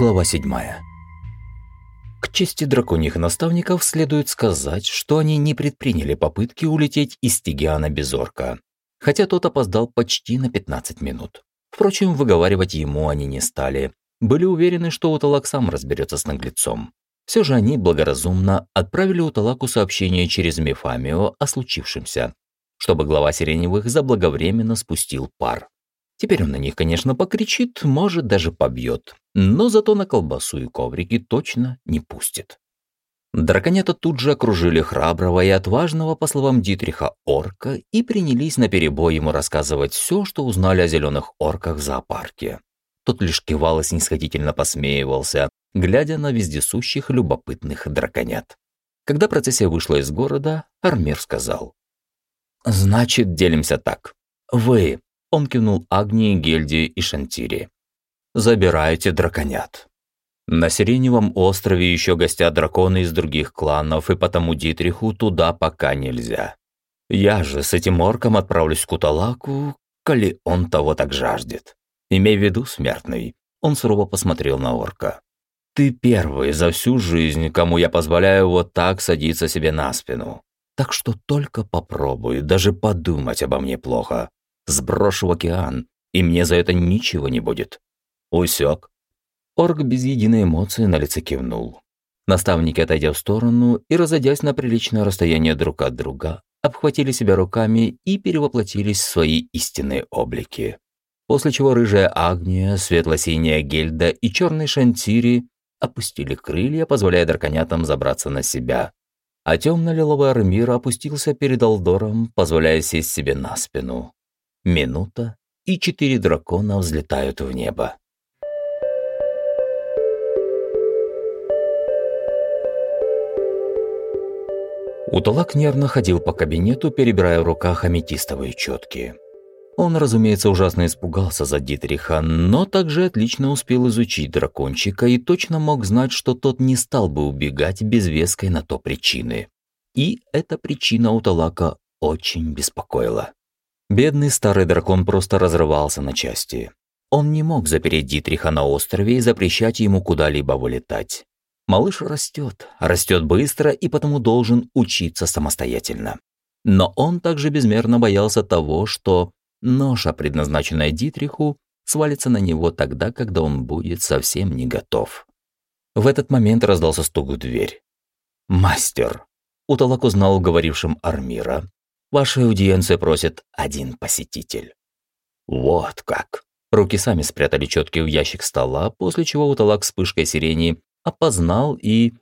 Глава 7. К чести драконьих наставников следует сказать, что они не предприняли попытки улететь из Тигиана без орка, хотя тот опоздал почти на 15 минут. Впрочем, выговаривать ему они не стали, были уверены, что Уталак сам разберется с наглецом. Все же они благоразумно отправили Уталаку сообщение через Мефамио о случившемся, чтобы глава Сиреневых заблаговременно спустил пар. Теперь он на них, конечно, покричит, может, даже побьет, но зато на колбасу и коврики точно не пустит. Драконята тут же окружили храброго и отважного, по словам Дитриха, орка и принялись наперебой ему рассказывать все, что узнали о зеленых орках в зоопарке. Тот лишь кивал и снисходительно посмеивался, глядя на вездесущих любопытных драконят. Когда процессия вышла из города, Армир сказал. «Значит, делимся так. Вы он кивнул Агнии, Гельдии и Шантире. «Забирайте драконят». На Сиреневом острове еще гостят драконы из других кланов, и потому Дитриху туда пока нельзя. Я же с этим орком отправлюсь к Уталаку, коли он того так жаждет. Имей в виду, смертный. Он сурово посмотрел на орка. Ты первый за всю жизнь, кому я позволяю вот так садиться себе на спину. Так что только попробуй даже подумать обо мне плохо сброшу в океан, и мне за это ничего не будет. Усек. Орг без единой эмоции на лице кивнул. Наставники, отойдя в сторону и разойдясь на приличное расстояние друг от друга, обхватили себя руками и перевоплотились в свои истинные облики. После чего рыжая Агния, светло-синяя Гельда и черный Шантири опустили крылья, позволяя драконятам забраться на себя. А темно-лиловый Армир опустился перед Алдором, позволяя сесть себе на спину. Минута, и четыре дракона взлетают в небо. Уталак нервно ходил по кабинету, перебирая в руках аметистовые четки. Он, разумеется, ужасно испугался за Дитриха, но также отлично успел изучить дракончика и точно мог знать, что тот не стал бы убегать без веской на то причины. И эта причина Уталака очень беспокоила. Бедный старый дракон просто разрывался на части. Он не мог запереть Дитриха на острове и запрещать ему куда-либо вылетать. Малыш растет, растет быстро и потому должен учиться самостоятельно. Но он также безмерно боялся того, что ноша, предназначенная Дитриху, свалится на него тогда, когда он будет совсем не готов. В этот момент раздался стук в дверь. «Мастер!» Уталак узнал говорившим Армира, Вашей аудиенции просит один посетитель». «Вот как!» Руки сами спрятали четки в ящик стола, после чего Уталак вспышкой сирени опознал и,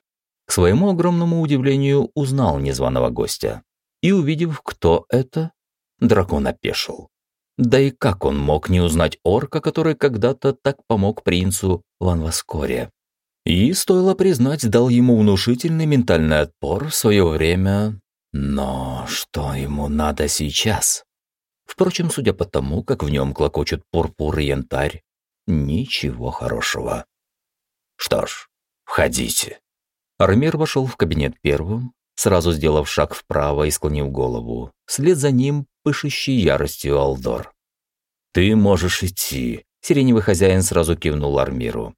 к своему огромному удивлению, узнал незваного гостя. И, увидев, кто это, дракон опешил. Да и как он мог не узнать орка, который когда-то так помог принцу в Анваскоре? И, стоило признать, дал ему внушительный ментальный отпор в свое время но что ему надо сейчас? Впрочем, судя по тому, как в нем клокочет пурпур и янтарь, ничего хорошего. Что ж, входите. Армир вошел в кабинет первым, сразу сделав шаг вправо и склонив голову. Вслед за ним пышущий яростью Алдор. «Ты можешь идти», — сиреневый хозяин сразу кивнул Армиру.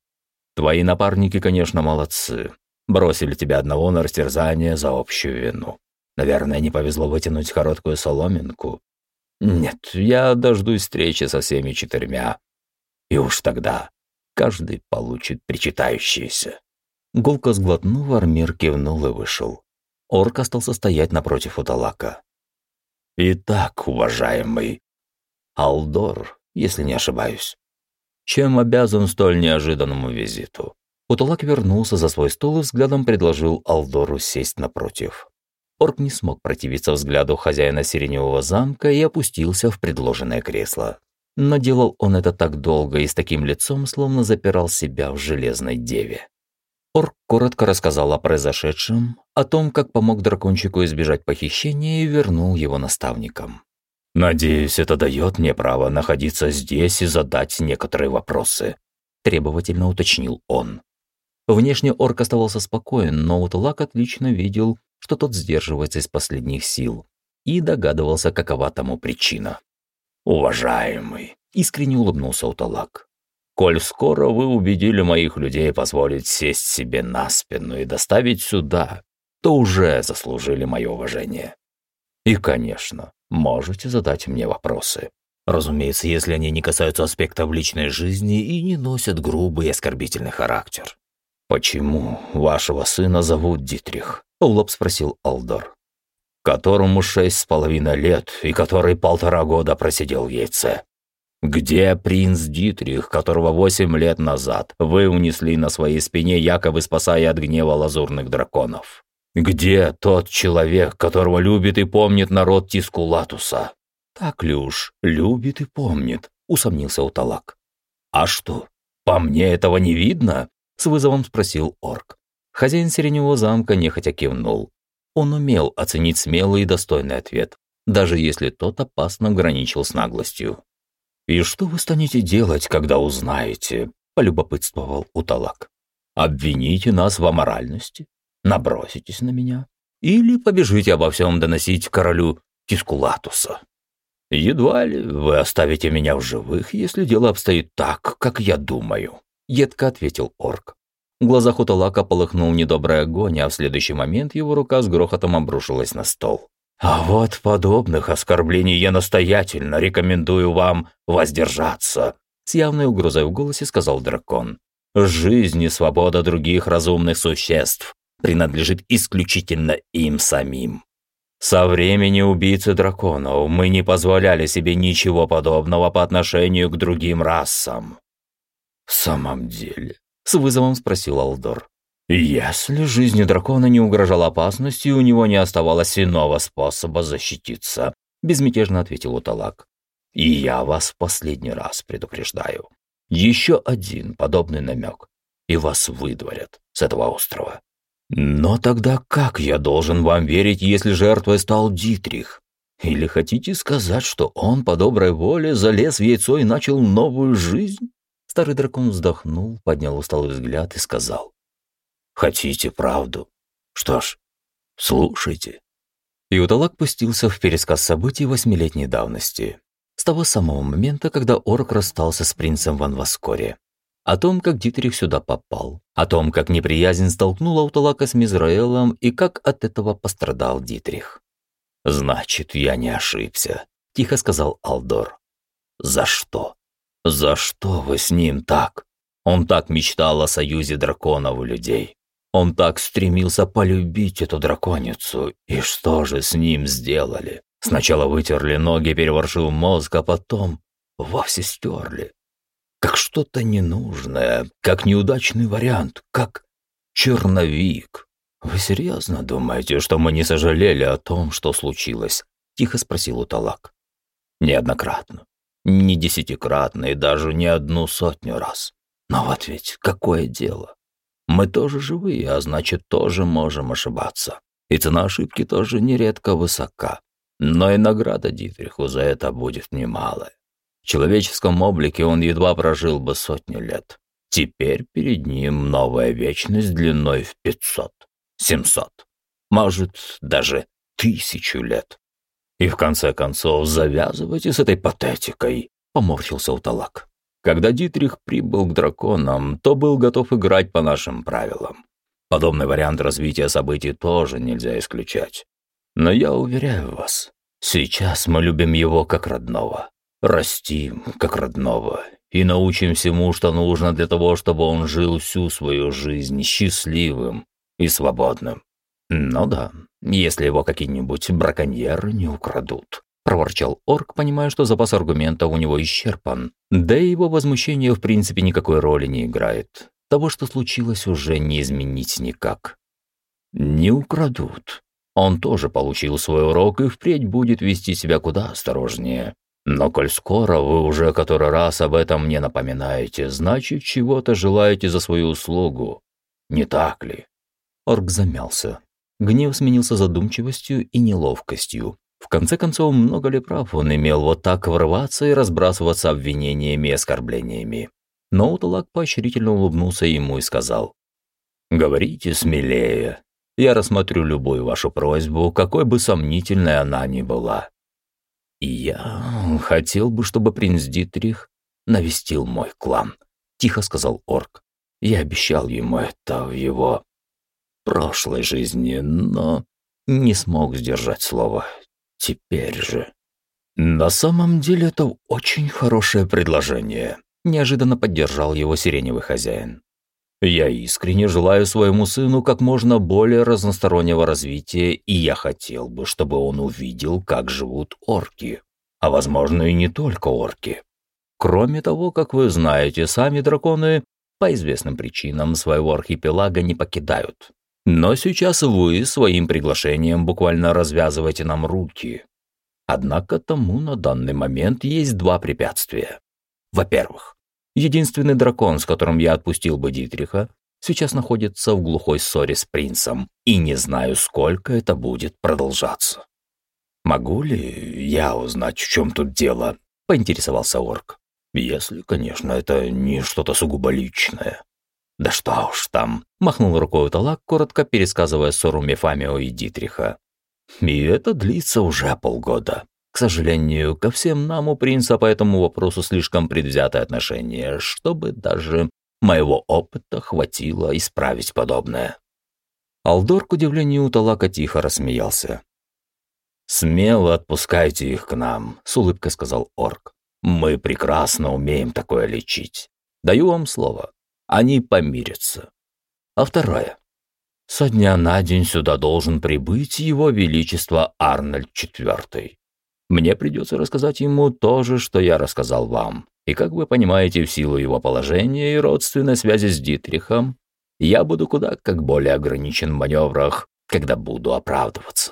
«Твои напарники, конечно, молодцы. Бросили тебя одного на растерзание за общую вину. Наверное, не повезло вытянуть короткую соломинку. Нет, я дождусь встречи со всеми четырьмя. И уж тогда каждый получит причитающееся. Гулко сглотнув, Армир кивнул и вышел. Орк остался стоять напротив Уталака. «Итак, уважаемый, Алдор, если не ошибаюсь, чем обязан столь неожиданному визиту?» Уталак вернулся за свой стол и взглядом предложил Алдору сесть напротив. Орк не смог противиться взгляду хозяина Сиреневого замка и опустился в предложенное кресло. Но делал он это так долго и с таким лицом, словно запирал себя в железной деве. Орк коротко рассказал о произошедшем, о том, как помог дракончику избежать похищения и вернул его наставникам. «Надеюсь, это дает мне право находиться здесь и задать некоторые вопросы», требовательно уточнил он. Внешне орк оставался спокоен, но Утулак отлично видел, что тот сдерживается из последних сил, и догадывался, какова тому причина. «Уважаемый!» – искренне улыбнулся Уталак. коль скоро вы убедили моих людей позволить сесть себе на спину и доставить сюда, то уже заслужили мое уважение. И, конечно, можете задать мне вопросы. Разумеется, если они не касаются аспектов личной жизни и не носят грубый и оскорбительный характер. «Почему вашего сына зовут Дитрих?» – лоб спросил Алдор. «Которому шесть с половиной лет и который полтора года просидел в яйце. Где принц Дитрих, которого восемь лет назад вы унесли на своей спине, якобы спасая от гнева лазурных драконов? Где тот человек, которого любит и помнит народ Тискулатуса? Так ли уж, любит и помнит, усомнился Уталак. А что, по мне этого не видно? С вызовом спросил орк. Хозяин Сиреневого замка нехотя кивнул. Он умел оценить смелый и достойный ответ, даже если тот опасно граничил с наглостью. «И что вы станете делать, когда узнаете?» – полюбопытствовал Уталак. «Обвините нас в аморальности? Наброситесь на меня? Или побежите обо всем доносить королю Тискулатуса?» «Едва ли вы оставите меня в живых, если дело обстоит так, как я думаю», – едко ответил орк. В глазах Уталака полыхнул недобрый огонь, а в следующий момент его рука с грохотом обрушилась на стол. А вот подобных оскорблений я настоятельно рекомендую вам воздержаться, с явной угрозой в голосе сказал дракон. Жизнь и свобода других разумных существ принадлежит исключительно им самим. Со времени убийцы драконов мы не позволяли себе ничего подобного по отношению к другим расам. В самом деле, с вызовом спросил Алдор. Если жизни дракона не угрожала опасности, у него не оставалось иного способа защититься, безмятежно ответил Уталак. И я вас в последний раз предупреждаю. Еще один подобный намек, и вас выдворят с этого острова. Но тогда как я должен вам верить, если жертвой стал Дитрих? Или хотите сказать, что он по доброй воле залез в яйцо и начал новую жизнь? Старый дракон вздохнул, поднял усталый взгляд и сказал. Хотите правду? Что ж, слушайте». И Уталак пустился в пересказ событий восьмилетней давности. С того самого момента, когда Орк расстался с принцем Ван Васкоре. О том, как Дитрих сюда попал. О том, как неприязнь столкнула Уталака с Мизраэлом и как от этого пострадал Дитрих. «Значит, я не ошибся», – тихо сказал Алдор. «За что? За что вы с ним так? Он так мечтал о союзе драконов и людей. Он так стремился полюбить эту драконицу. И что же с ним сделали? Сначала вытерли ноги, переворшил мозг, а потом вовсе стерли. Как что-то ненужное, как неудачный вариант, как черновик. «Вы серьезно думаете, что мы не сожалели о том, что случилось?» – тихо спросил Уталак. «Неоднократно, не десятикратно и даже не одну сотню раз. Но вот ведь какое дело? Мы тоже живые, а значит, тоже можем ошибаться. И цена ошибки тоже нередко высока. Но и награда Дитриху за это будет немалая. В человеческом облике он едва прожил бы сотню лет. Теперь перед ним новая вечность длиной в пятьсот, семьсот, может, даже тысячу лет. И в конце концов завязывайте с этой патетикой, поморщился Уталак. Когда Дитрих прибыл к драконам, то был готов играть по нашим правилам. Подобный вариант развития событий тоже нельзя исключать. Но я уверяю вас, сейчас мы любим его как родного, растим как родного и научим всему, что нужно для того, чтобы он жил всю свою жизнь счастливым и свободным. Ну да, если его какие-нибудь браконьеры не украдут проворчал орк, понимая, что запас аргументов у него исчерпан. Да и его возмущение в принципе никакой роли не играет. Того, что случилось, уже не изменить никак. Не украдут. Он тоже получил свой урок и впредь будет вести себя куда осторожнее. Но коль скоро вы уже который раз об этом мне напоминаете, значит, чего-то желаете за свою услугу. Не так ли? Орк замялся. Гнев сменился задумчивостью и неловкостью. В конце концов, много ли прав он имел вот так врываться и разбрасываться обвинениями и оскорблениями? Но Уталак поощрительно улыбнулся ему и сказал, «Говорите смелее. Я рассмотрю любую вашу просьбу, какой бы сомнительной она ни была. И я хотел бы, чтобы принц Дитрих навестил мой клан», тихо сказал орк. «Я обещал ему это в его прошлой жизни, но не смог сдержать слово. Теперь же...» «На самом деле это очень хорошее предложение», – неожиданно поддержал его сиреневый хозяин. «Я искренне желаю своему сыну как можно более разностороннего развития, и я хотел бы, чтобы он увидел, как живут орки. А возможно и не только орки. Кроме того, как вы знаете, сами драконы по известным причинам своего архипелага не покидают. Но сейчас вы своим приглашением буквально развязываете нам руки. Однако тому на данный момент есть два препятствия. Во-первых, единственный дракон, с которым я отпустил бы Дитриха, сейчас находится в глухой ссоре с принцем, и не знаю, сколько это будет продолжаться. «Могу ли я узнать, в чем тут дело?» – поинтересовался орк. «Если, конечно, это не что-то сугубо личное». «Да что уж там!» – махнул рукой Талак, коротко пересказывая ссору Мефамио и Дитриха. «И это длится уже полгода. К сожалению, ко всем нам у принца по этому вопросу слишком предвзятое отношение, чтобы даже моего опыта хватило исправить подобное». Алдор, к удивлению Талака, тихо рассмеялся. «Смело отпускайте их к нам», — с улыбкой сказал орк. «Мы прекрасно умеем такое лечить. Даю вам слово. Они помирятся. А второе. Со дня на день сюда должен прибыть его величество Арнольд IV. Мне придется рассказать ему то же, что я рассказал вам. И как вы понимаете, в силу его положения и родственной связи с Дитрихом, я буду куда как более ограничен в маневрах, когда буду оправдываться.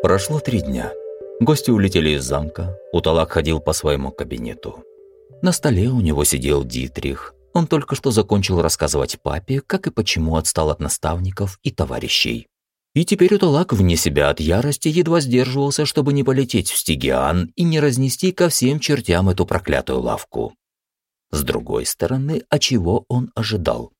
Прошло три дня. Гости улетели из замка, Уталак ходил по своему кабинету. На столе у него сидел Дитрих. Он только что закончил рассказывать папе, как и почему отстал от наставников и товарищей. И теперь Уталак вне себя от ярости едва сдерживался, чтобы не полететь в Стигиан и не разнести ко всем чертям эту проклятую лавку. С другой стороны, а чего он ожидал?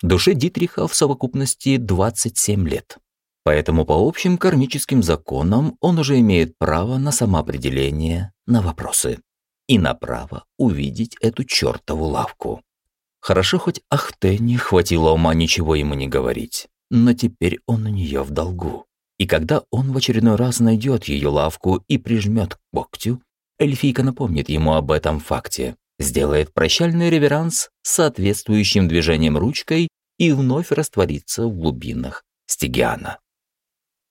Душе Дитриха в совокупности 27 лет. Поэтому по общим кармическим законам он уже имеет право на самоопределение, на вопросы. И на право увидеть эту чертову лавку. Хорошо, хоть Ахте не хватило ума ничего ему не говорить. Но теперь он у нее в долгу. И когда он в очередной раз найдет ее лавку и прижмет к когтю, эльфийка напомнит ему об этом факте, сделает прощальный реверанс соответствующим движением ручкой и вновь растворится в глубинах Стигиана.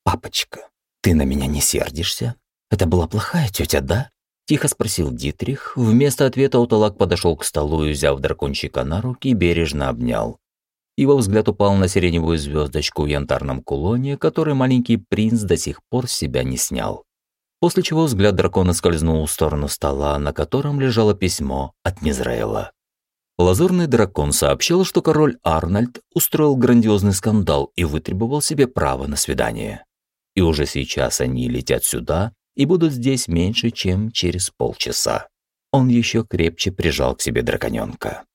«Папочка, ты на меня не сердишься? Это была плохая тетя, да?» Тихо спросил Дитрих. Вместо ответа Уталак подошел к столу и, взяв дракончика на руки, бережно обнял. Его взгляд упал на сиреневую звездочку в янтарном кулоне, который маленький принц до сих пор с себя не снял. После чего взгляд дракона скользнул в сторону стола, на котором лежало письмо от Мизраэла. Лазурный дракон сообщил, что король Арнольд устроил грандиозный скандал и вытребовал себе право на свидание. И уже сейчас они летят сюда и будут здесь меньше, чем через полчаса. Он еще крепче прижал к себе драконенка.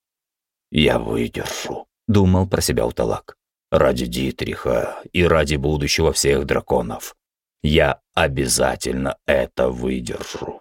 «Я выдержу», — думал про себя Уталак. «Ради Дитриха и ради будущего всех драконов. Я обязательно это выдержу».